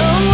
show